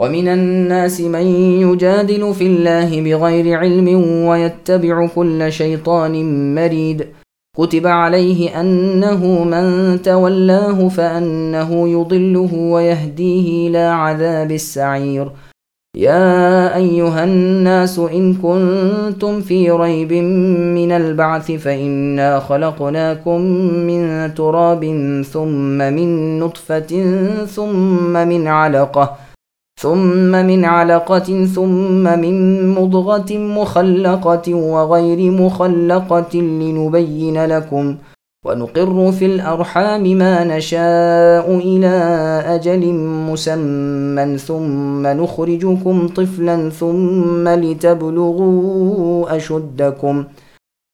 ومن الناس من يجادل في الله بغير علم ويتبع كل شيطان مريد. كتب عليه أنه من تولاه فأنه يضله ويهديه إلى عذاب السعير. يا أيها الناس إن كنتم في ريب من البعث فإنا خلقناكم من تراب ثم من نطفة ثم من علقة ثم من علقة ثم من مضغة مخلقة وغير مخلقة لنبين لكم ونقر في الأرحام ما نشاء إلى أجل مسمى ثم نخرجكم طفلا ثم لتبلغوا أشدكم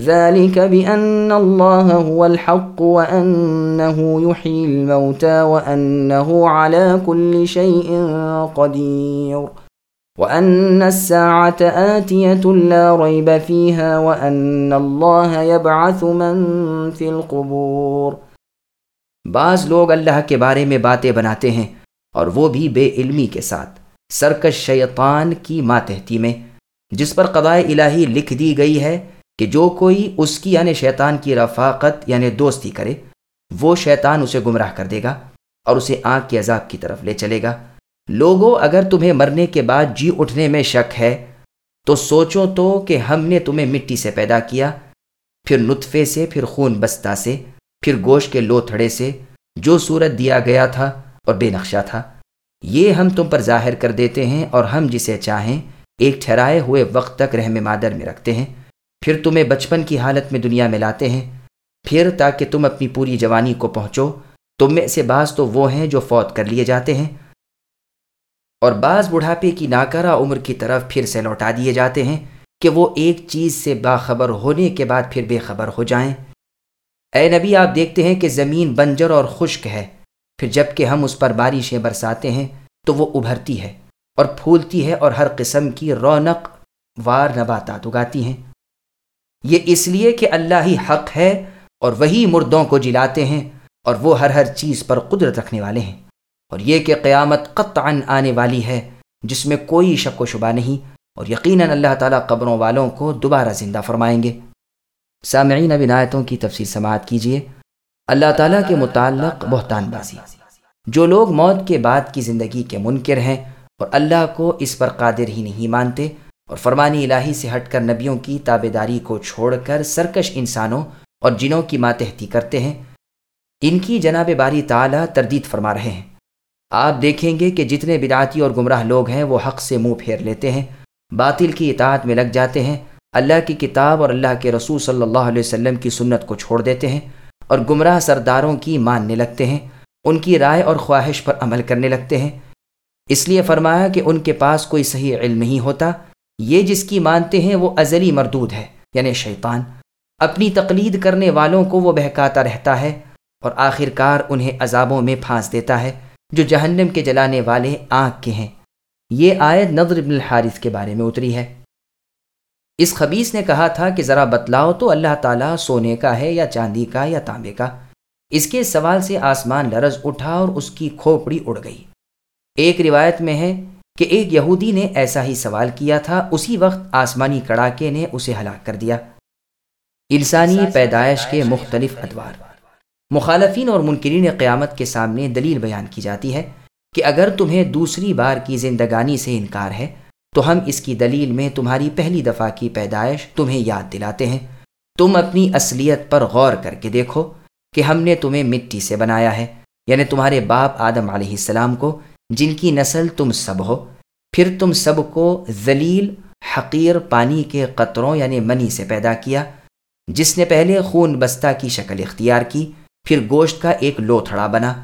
ذلك بأن الله هو الحق وأنه يحيي الموتى وأنه على كل شيء قدير وأن الساعة آتية لا ريب فيها وأن الله يبعث من في القبور بعض لوگ اللہ کے بارے میں باتیں بناتے ہیں اور وہ بھی بے علمی کے ساتھ سرکش شیطان کی ماتحتی میں جس پر قضائے الہی لکھ دی گئی ہے کہ جو کوئی اس کی یعنی شیطان کی رفاقت یعنی دوستی کرے، وہ شیطان اسے گمراہ کر دے گا اور اسے آنکھ کے عذاب کی طرف لے چلے گا۔ لوگوں اگر تمہیں مرنے کے بعد جی اٹھنے میں شک ہے، تو سوچو تو کہ ہم نے تمہیں مٹی سے پیدا کیا، پھر نطفے سے، پھر خون بستہ سے، پھر گوشت کے لوتھڑے سے، جو صورت دیا گیا تھا اور بے نقشہ تھا۔ یہ ہم تم پر ظاہر کر دیتے ہیں اور ہم جسے چاہیں، ایک ٹھہرائے ہوئے وقت تک رحم مادر میں رکھتے ہیں۔ پھر تمہیں بچپن کی حالت میں دنیا میں لاتے ہیں۔ پھر تاکہ تم اپنی پوری جوانی کو پہنچو، تم میں سے بعض تو وہ ہیں جو فوت کر لیے جاتے ہیں۔ اور بعض بڑھاپے کی ناکرہ عمر کی طرف پھر سے لوٹا دیے جاتے ہیں کہ وہ ایک چیز سے باخبر ہونے کے بعد پھر بے خبر ہو جائیں۔ اے نبی، آپ دیکھتے ہیں کہ زمین بنجر اور خشک ہے۔ پھر جبکہ ہم اس پر بارشیں برساتے ہیں تو وہ ابھرتی ہے اور پھولتی ہے اور ہر قسم کی رونق وار نباتات اگاتی ہیں۔ یہ اس لیے کہ اللہ ہی حق ہے اور وہی مردوں کو جلاتے ہیں اور وہ ہر ہر چیز پر قدرت رکھنے والے ہیں۔ اور یہ کہ قیامت قطعا آنے والی ہے، جس میں کوئی شک و شبہ نہیں، اور یقیناً اللہ تعالیٰ قبروں والوں کو دوبارہ زندہ فرمائیں گے۔ سامعین عنایتوں کی تفصیل سماعت کیجیے اللہ تعالیٰ کے متعلق بہتان بازی۔ جو لوگ موت کے بعد کی زندگی کے منکر ہیں اور اللہ کو اس پر قادر ہی نہیں مانتے اور فرمانی الہی سے ہٹ کر نبیوں کی تابے داری کو چھوڑ کر سرکش انسانوں اور جنوں کی ماتحتی کرتے ہیں، ان کی جناب باری تعالیٰ تردید فرما رہے ہیں۔ آپ دیکھیں گے کہ جتنے بدعاتی اور گمراہ لوگ ہیں، وہ حق سے منہ پھیر لیتے ہیں، باطل کی اطاعت میں لگ جاتے ہیں، اللہ کی کتاب اور اللہ کے رسول صلی اللہ علیہ وسلم کی سنت کو چھوڑ دیتے ہیں اور گمراہ سرداروں کی ماننے لگتے ہیں، ان کی رائے اور خواہش پر عمل کرنے لگتے ہیں۔ اس لیے فرمایا کہ ان کے پاس کوئی صحیح علم نہیں ہوتا یہ جس کی مانتے ہیں وہ ازلی مردود ہے یعنی شیطان۔ اپنی تقلید کرنے والوں کو وہ بہکاتا رہتا ہے اور آخر کار انہیں عذابوں میں پھانس دیتا ہے، جو جہنم کے جلانے والے آنکھ کے ہیں۔ یہ آیت نظر بن الحارث کے بارے میں اتری ہے۔ اس خبیص نے کہا تھا کہ ذرا بتلاؤ تو اللہ تعالیٰ سونے کا ہے یا چاندی کا یا تانبے کا۔ اس کے سوال سے آسمان لرز اٹھا اور اس کی کھوپڑی اڑ گئی۔ ایک روایت میں ہے کہ ایک یہودی نے ایسا ہی سوال کیا تھا اسی وقت آسمانی کڑاکے نے اسے ہلاک کر دیا۔ انسانی پیدائش کے مختلف ادوار۔ مخالفین اور منکرین قیامت کے سامنے دلیل بیان کی جاتی ہے کہ اگر تمہیں دوسری بار کی زندگانی سے انکار ہے تو ہم اس کی دلیل میں تمہاری پہلی دفعہ کی پیدائش تمہیں یاد دلاتے ہیں۔ تم اپنی اصلیت پر غور کر کے دیکھو کہ ہم نے تمہیں مٹی سے بنایا ہے یعنی تمہارے باپ آدم علیہ السلام کو جن کی نسل تم سب ہو، پھر تم سب کو ذلیل، حقیر، پانی کے قطروں یعنی منی سے پیدا کیا، جس نے پہلے خون بستہ کی شکل اختیار کی، پھر گوشت کا ایک لوتھڑا بنا۔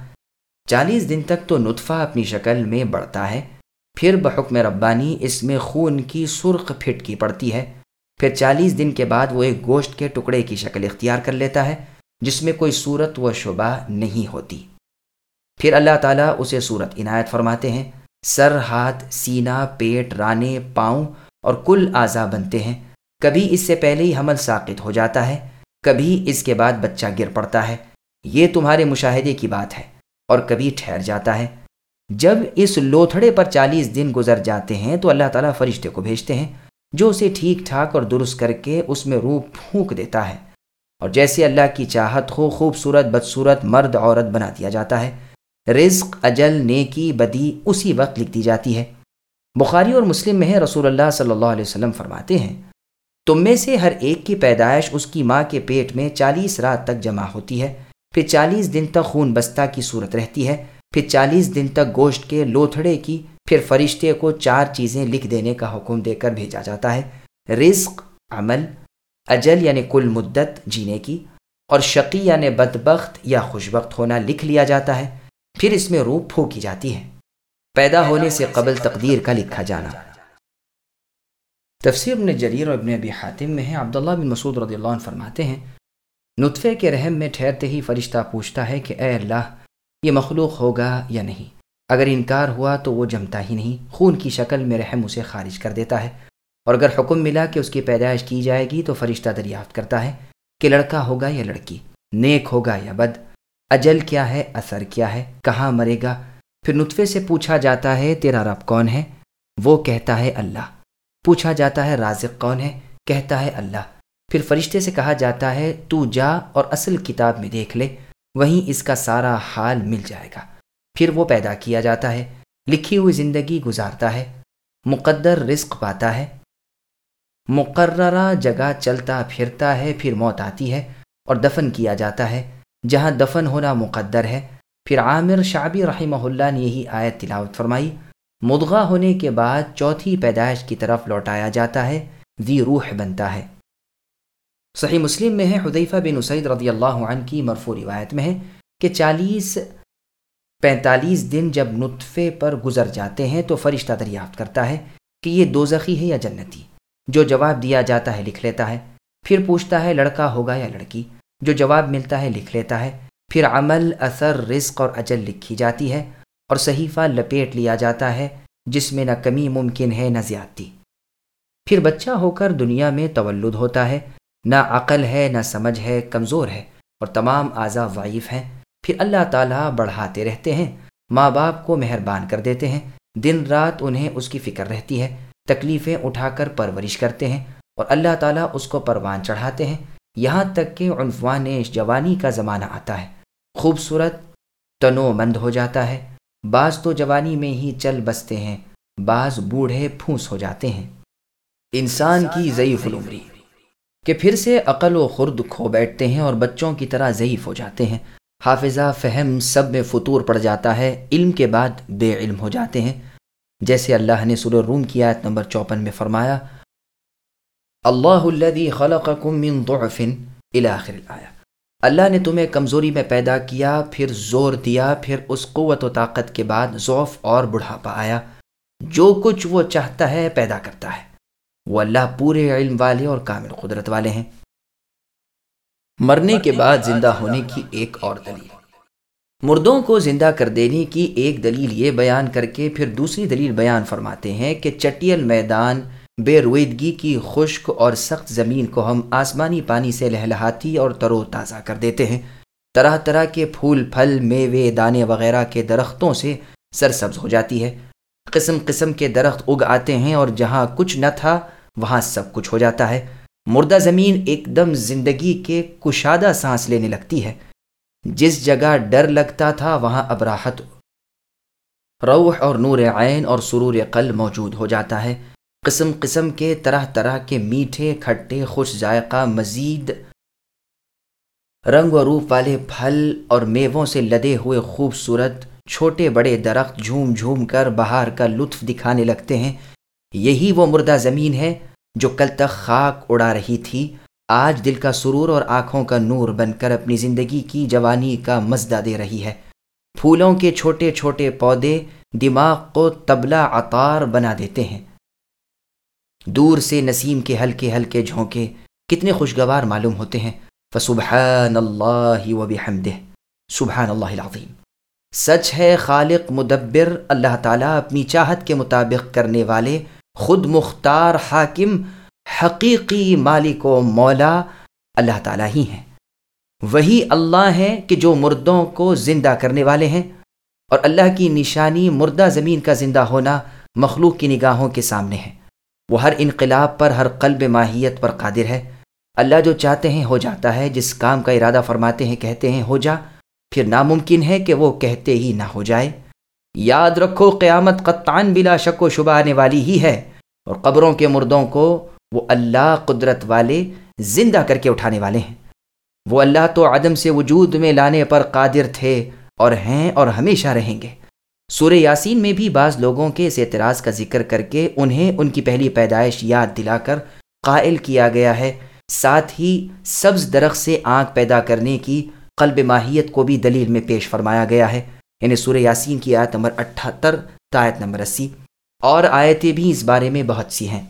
چالیس دن تک تو نطفہ اپنی شکل میں بڑھتا ہے، پھر بحکم ربانی اس میں خون کی سرخ پھٹکی پڑتی ہے۔ پھر چالیس دن کے بعد وہ ایک گوشت کے ٹکڑے کی شکل اختیار کر لیتا ہے، جس میں کوئی صورت و شبہ نہیں ہوتی۔ پھر اللہ تعالیٰ اسے صورت عنایت فرماتے ہیں۔ سر، ہاتھ، سینہ، پیٹ، رانے، پاؤں اور کل اعضا بنتے ہیں۔ کبھی اس سے پہلے ہی حمل ساقط ہو جاتا ہے، کبھی اس کے بعد بچہ گر پڑتا ہے۔ یہ تمہارے مشاہدے کی بات ہے اور کبھی ٹھہر جاتا ہے۔ جب اس لوتھڑے پر چالیس دن گزر جاتے ہیں تو اللہ تعالیٰ فرشتے کو بھیجتے ہیں، جو اسے ٹھیک ٹھاک اور درست کر کے اس میں روح پھونک دیتا ہے۔ اور جیسے اللہ کی چاہت ہو، خوبصورت، بدصورت مرد عورت بنا دیا جاتا ہے۔ رزق، اجل، نیکی، بدی، اسی وقت لکھ دی جاتی ہے۔ بخاری اور مسلم میں رسول اللہ صلی اللہ علیہ وسلم فرماتے ہیں، تم میں سے ہر ایک کی پیدائش اس کی ماں کے پیٹ میں چالیس رات تک جمع ہوتی ہے۔ پھر چالیس دن تک خون بستہ کی صورت رہتی ہے۔ پھر چالیس دن تک گوشت کے لوتھڑے کی، پھر فرشتے کو چار چیزیں لکھ دینے کا حکم دے کر بھیجا جاتا ہے۔ رزق، عمل، اجل یعنی کل مدت، جینے کی، اور شقی یعنی بدبخت یا خوشبخت ہونا لکھ لیا جاتا ہے۔ پھر اس میں روح پھونکی جاتی ہے پیدا ہونے سے قبل تقدیر کا لکھا جانا۔ تفسیر ابن جریر اور ابن ابی حاتم میں ہے، عبداللہ بن مسعود رضی اللہ عنہ فرماتے ہیں، نطفے کے رحم میں ٹھہرتے ہی فرشتہ پوچھتا ہے کہ اے اللہ، یہ مخلوق ہوگا یا نہیں؟ اگر انکار ہوا تو وہ جمتا ہی نہیں، خون کی شکل میں رحم اسے خارج کر دیتا ہے۔ اور اگر حکم ملا کہ اس کی پیدائش کی جائے گی تو فرشتہ دریافت کرتا ہے کہ لڑکا ہوگا یا لڑکی، نیک ہوگا یا بد۔ اجل کیا ہے، اثر کیا ہے، کہاں مرے گا؟ پھر نطفے سے پوچھا جاتا ہے، تیرا رب کون ہے؟ وہ کہتا ہے، اللہ۔ پوچھا جاتا ہے، رازق کون ہے؟ کہتا ہے، اللہ۔ پھر فرشتے سے کہا جاتا ہے، تو جا اور اصل کتاب میں دیکھ لے، وہیں اس کا سارا حال مل جائے گا۔ پھر وہ پیدا کیا جاتا ہے، لکھی ہوئی زندگی گزارتا ہے، مقدر رزق پاتا ہے۔ مقررہ جگہ چلتا پھرتا ہے، پھر موت آتی ہے اور دفن کیا جاتا ہے۔ جہاں دفن ہونا مقدر ہے۔ پھر عامر شعبی رحمہ اللہ نے یہی آیت تلاوت فرمائی، مدغا ہونے کے بعد چوتھی پیدائش کی طرف لوٹایا جاتا ہے، ذی روح بنتا ہے۔ صحیح مسلم میں ہے حدیفہ بن اسید رضی اللہ عنہ کی مرفو روایت میں ہے کہ چالیس، پینتالیس دن جب نطفے پر گزر جاتے ہیں تو فرشتہ دریافت کرتا ہے کہ یہ دو ہے یا جنتی۔ جو جواب دیا جاتا ہے، لکھ لیتا ہے، پھر پوچھتا ہے، لڑکا ہوگا یا لڑکی؟ جو جواب ملتا ہے لکھ لیتا ہے۔ پھر عمل، اثر، رزق اور اجل لکھی جاتی ہے اور صحیفہ لپیٹ لیا جاتا ہے، جس میں نہ کمی ممکن ہے نہ زیادتی۔ پھر بچہ ہو کر دنیا میں تولد ہوتا ہے۔ نہ عقل ہے، نہ سمجھ ہے، کمزور ہے اور تمام اعضا وائف ہیں۔ پھر اللہ تعالیٰ بڑھاتے رہتے ہیں۔ ماں باپ کو مہربان کر دیتے ہیں۔ دن رات انہیں اس کی فکر رہتی ہے۔ تکلیفیں اٹھا کر پرورش کرتے ہیں اور اللہ تعالیٰ اس کو پروان چڑھاتے ہیں۔ یہاں تک کہ عنفوان جوانی کا زمانہ آتا ہے۔ خوبصورت تنو مند ہو جاتا ہے۔ بعض تو جوانی میں ہی چل بستے ہیں، بعض بوڑھے پھونس ہو جاتے ہیں۔ انسان کی ضعیف العمری۔ کہ پھر سے عقل و خرد کھو بیٹھتے ہیں اور بچوں کی طرح ضعیف ہو جاتے ہیں۔ حافظہ فہم سب میں فطور پڑ جاتا ہے، علم کے بعد بے علم ہو جاتے ہیں۔ جیسے اللہ نے سر روم کی آیت نمبر چوپن میں فرمایا اللہ الذي خلقكم من ضعف الى آخر الايه اللہ نے تمہیں کمزوری میں پیدا کیا پھر زور دیا پھر اس قوت و طاقت کے بعد ضعف اور بڑھاپا آیا۔ جو کچھ وہ چاہتا ہے پیدا کرتا ہے۔ وہ اللہ پورے علم والے اور کامل قدرت والے ہیں۔ مرنے کے بعد زندہ ہونے کی ایک اور دلیل۔ مردوں کو زندہ کر دینے کی ایک دلیل یہ بیان کر کے پھر دوسری دلیل بیان فرماتے ہیں کہ چٹیل میدان بے رویدگی کی خشک اور سخت زمین کو ہم آسمانی پانی سے لہلہاتی اور ترو تازہ کر دیتے ہیں۔ طرح طرح کے پھول، پھل، میوے، دانے وغیرہ کے درختوں سے سرسبز ہو جاتی ہے۔ قسم قسم کے درخت اگ آتے ہیں اور جہاں کچھ نہ تھا، وہاں سب کچھ ہو جاتا ہے۔ مردہ زمین ایک دم زندگی کے کشادہ سانس لینے لگتی ہے۔ جس جگہ ڈر لگتا تھا، وہاں اب راحت، روح اور نور عین اور سرور قلب موجود ہو جاتا ہے۔ قسم قسم کے، طرح طرح کے میٹھے، کھٹے، خوش ذائقہ، مزید رنگ و روپ والے پھل اور میووں سے لدے ہوئے خوبصورت چھوٹے بڑے درخت جھوم جھوم کر بہار کا لطف دکھانے لگتے ہیں۔ یہی وہ مردہ زمین ہے جو کل تک خاک اڑا رہی تھی۔ آج دل کا سرور اور آنکھوں کا نور بن کر اپنی زندگی کی جوانی کا مزدہ دے رہی ہے۔ پھولوں کے چھوٹے چھوٹے پودے دماغ کو تبلا عطار بنا دیتے ہیں۔ دور سے نسیم کے ہلکے ہلکے جھونکے کتنے خوشگوار معلوم ہوتے ہیں۔ فسبحان اللہ و بحمدہ سبحان اللہ العظیم سچ ہے خالق مدبر، اللہ تعالیٰ اپنی چاہت کے مطابق کرنے والے، خود مختار، حاکم، حقیقی مالک و مولا اللہ تعالیٰ ہی ہیں۔ وہی اللہ ہے کہ جو مردوں کو زندہ کرنے والے ہیں۔ اور اللہ کی نشانی مردہ زمین کا زندہ ہونا مخلوق کی نگاہوں کے سامنے ہے۔ وہ ہر انقلاب پر، ہر قلب ماہیت پر قادر ہے۔ اللہ جو چاہتے ہیں، ہو جاتا ہے۔ جس کام کا ارادہ فرماتے ہیں، کہتے ہیں، ہو جا۔ پھر ناممکن ہے کہ وہ کہتے ہی نہ ہو جائے۔ یاد رکھو، قیامت قطعان بلا شک و شبہ آنے والی ہی ہے۔ اور قبروں کے مردوں کو وہ اللہ قدرت والے زندہ کر کے اٹھانے والے ہیں۔ وہ اللہ تو عدم سے وجود میں لانے پر قادر تھے اور ہیں اور ہمیشہ رہیں گے۔ سورہ یاسین میں بھی بعض لوگوں کے اس اعتراض کا ذکر کر کے انہیں ان کی پہلی پیدائش یاد دلا کر قائل کیا گیا ہے۔ ساتھ ہی سبز درخت سے آنکھ پیدا کرنے کی قلب ماہیت کو بھی دلیل میں پیش فرمایا گیا ہے۔ یعنی سورہ یاسین کی آیت نمبر اٹھہتر تایت نمبر اسی۔ اور آیتیں بھی اس بارے میں بہت سی ہیں۔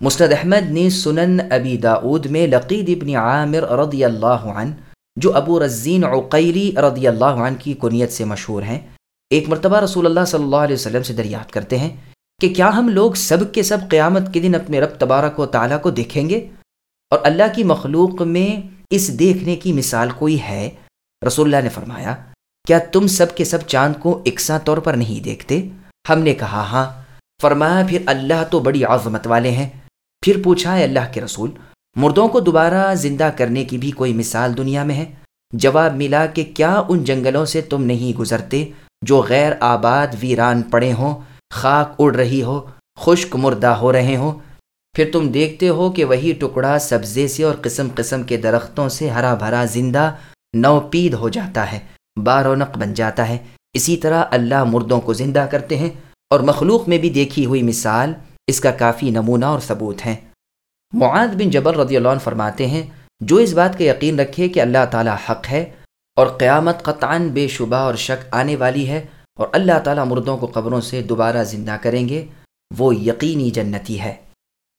مسند احمد نے سنن ابی داود میں لقید ابن عامر رضی اللہ عنہ، جو ابو رزین عقیلی رضی اللہ عنہ کی کنیت سے مشہور ہیں۔ ایک مرتبہ رسول اللہ صلی اللہ علیہ وسلم سے دریافت کرتے ہیں کہ کیا ہم لوگ سب کے سب قیامت کے دن اپنے رب تبارک و تعالیٰ کو دیکھیں گے؟ اور اللہ کی مخلوق میں اس دیکھنے کی مثال کوئی ہے؟ رسول اللہ نے فرمایا، کیا تم سب کے سب چاند کو اکساں طور پر نہیں دیکھتے؟ ہم نے کہا ہاں۔ فرمایا، پھر اللہ تو بڑی عظمت والے ہیں۔ پھر پوچھا ہے اللہ کے رسول، مردوں کو دوبارہ زندہ کرنے کی بھی کوئی مثال دنیا میں ہے؟ جواب ملا کہ کیا ان جنگلوں سے تم نہیں گزرتے؟ جو غیر آباد ویران پڑے ہوں، خاک اڑ رہی ہو، خشک مردہ ہو رہے ہوں۔ پھر تم دیکھتے ہو کہ وہی ٹکڑا سبزے سے اور قسم قسم کے درختوں سے ہرا بھرا زندہ نوپید ہو جاتا ہے بارونق بن جاتا ہے۔ اسی طرح اللہ مردوں کو زندہ کرتے ہیں۔ اور مخلوق میں بھی دیکھی ہوئی مثال اس کا کافی نمونہ اور ثبوت ہیں معاد بن جبر رضی اللہ عنہ فرماتے ہیں، جو اس بات کا یقین رکھے کہ اللہ تعالیٰ حق ہے اور قیامت قطعاً بے شبہ اور شک آنے والی ہے اور اللہ تعالیٰ مردوں کو قبروں سے دوبارہ زندہ کریں گے، وہ یقینی جنتی ہے۔